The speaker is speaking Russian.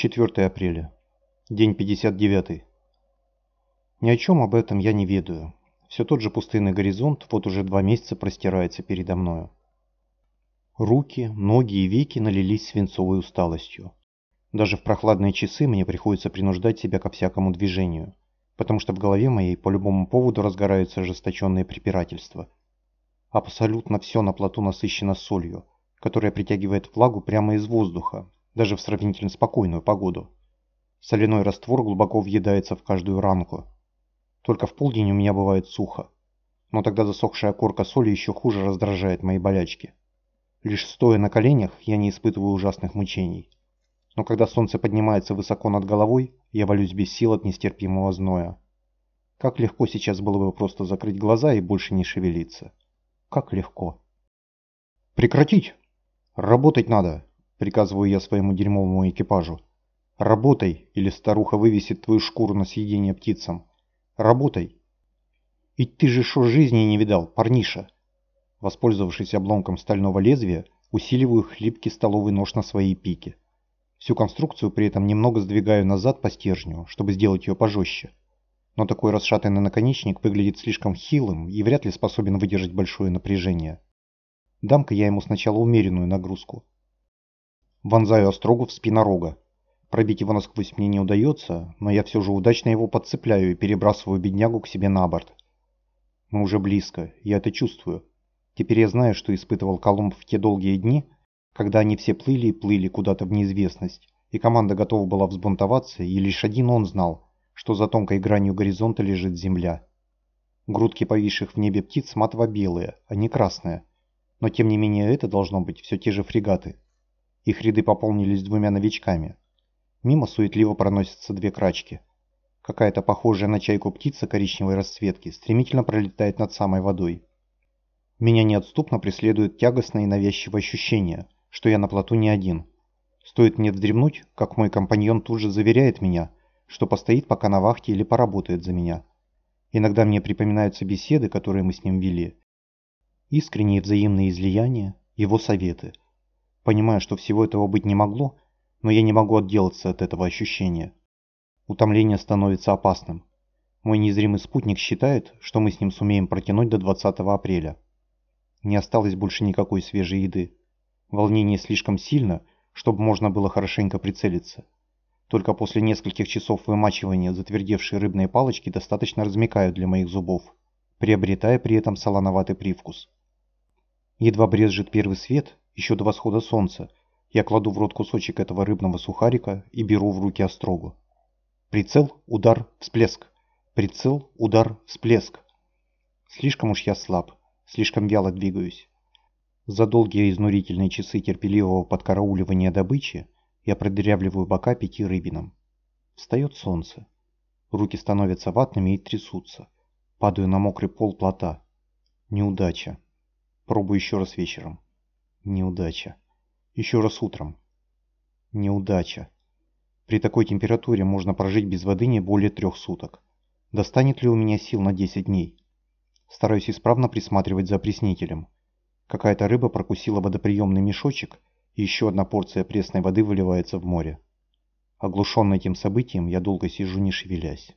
4 апреля. День 59. Ни о чем об этом я не ведаю. Все тот же пустынный горизонт вот уже два месяца простирается передо мною. Руки, ноги и веки налились свинцовой усталостью. Даже в прохладные часы мне приходится принуждать себя ко всякому движению, потому что в голове моей по любому поводу разгораются ожесточенные препирательства. Абсолютно все на плоту насыщено солью, которая притягивает влагу прямо из воздуха, даже в сравнительно спокойную погоду. Соляной раствор глубоко въедается в каждую ранку. Только в полдень у меня бывает сухо. Но тогда засохшая корка соли еще хуже раздражает мои болячки. Лишь стоя на коленях, я не испытываю ужасных мучений. Но когда солнце поднимается высоко над головой, я валюсь без сил от нестерпимого зноя. Как легко сейчас было бы просто закрыть глаза и больше не шевелиться. Как легко. «Прекратить! Работать надо!» Приказываю я своему дерьмовому экипажу. Работай, или старуха вывесит твою шкуру на съедение птицам. Работай. И ты же шо жизни не видал, парниша? Воспользовавшись обломком стального лезвия, усиливаю хлипкий столовый нож на своей пике. Всю конструкцию при этом немного сдвигаю назад по стержню, чтобы сделать ее пожестче. Но такой расшатанный наконечник выглядит слишком хилым и вряд ли способен выдержать большое напряжение. Дам-ка я ему сначала умеренную нагрузку. Вонзаю острогу в спинорога. Пробить его насквозь мне не удается, но я все же удачно его подцепляю и перебрасываю беднягу к себе на борт. Мы уже близко, я это чувствую. Теперь я знаю, что испытывал Колумб в те долгие дни, когда они все плыли и плыли куда-то в неизвестность, и команда готова была взбунтоваться, и лишь один он знал, что за тонкой гранью горизонта лежит земля. Грудки повисших в небе птиц матово-белые, а не красные, но тем не менее это должно быть все те же фрегаты. Их ряды пополнились двумя новичками. Мимо суетливо проносятся две крачки. Какая-то похожая на чайку птица коричневой расцветки стремительно пролетает над самой водой. Меня неотступно преследует тягостное и навязчивое ощущение, что я на плоту не один. Стоит мне вздремнуть, как мой компаньон тут же заверяет меня, что постоит пока на вахте или поработает за меня. Иногда мне припоминаются беседы, которые мы с ним вели. Искренние взаимные излияния, его советы – Понимаю, что всего этого быть не могло, но я не могу отделаться от этого ощущения. Утомление становится опасным. Мой незримый спутник считает, что мы с ним сумеем протянуть до 20 апреля. Не осталось больше никакой свежей еды. Волнение слишком сильно, чтобы можно было хорошенько прицелиться. Только после нескольких часов вымачивания затвердевшие рыбные палочки достаточно размекают для моих зубов, приобретая при этом солоноватый привкус. Едва брезжит первый свет, еще до восхода солнца, я кладу в рот кусочек этого рыбного сухарика и беру в руки острогу. Прицел, удар, всплеск. Прицел, удар, всплеск. Слишком уж я слаб, слишком вяло двигаюсь. За долгие изнурительные часы терпеливого подкарауливания добычи я продырявливаю бока пяти рыбинам. Встает солнце. Руки становятся ватными и трясутся. Падаю на мокрый пол плота. Неудача. Пробую еще раз вечером. Неудача. Еще раз утром. Неудача. При такой температуре можно прожить без воды не более трех суток. Достанет ли у меня сил на 10 дней? Стараюсь исправно присматривать за опреснителем. Какая-то рыба прокусила водоприемный мешочек, и еще одна порция пресной воды выливается в море. Оглушенный этим событием, я долго сижу не шевелясь.